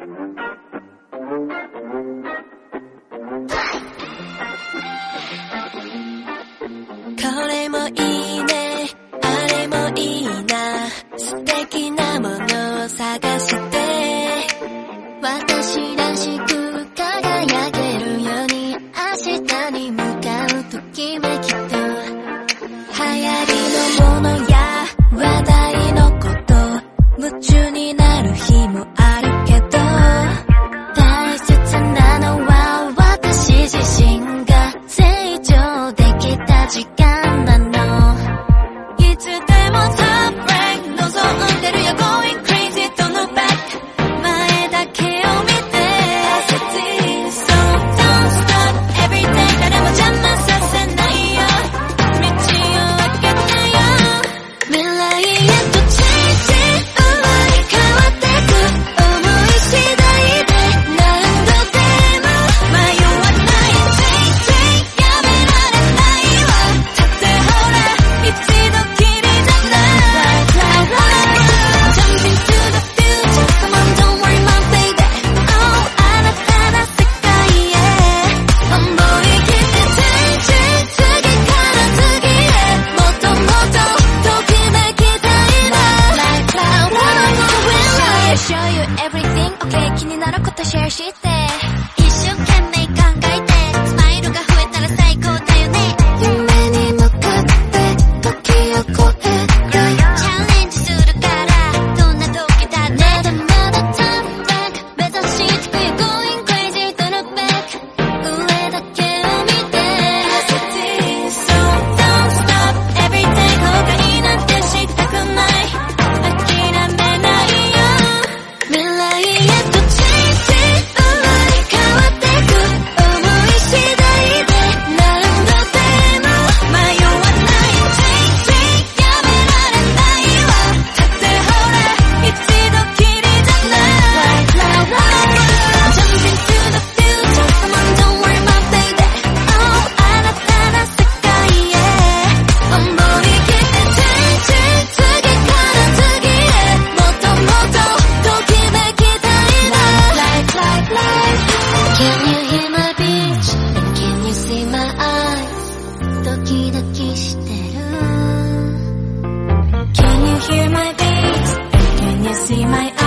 これもいいね、あれもいいな、素敵なものを探して、私らしく輝けるように、明日に向かうときめきと、流行りのものや話題のこと、夢中になる日もある magic to share she thinks. my? Can you see my eyes?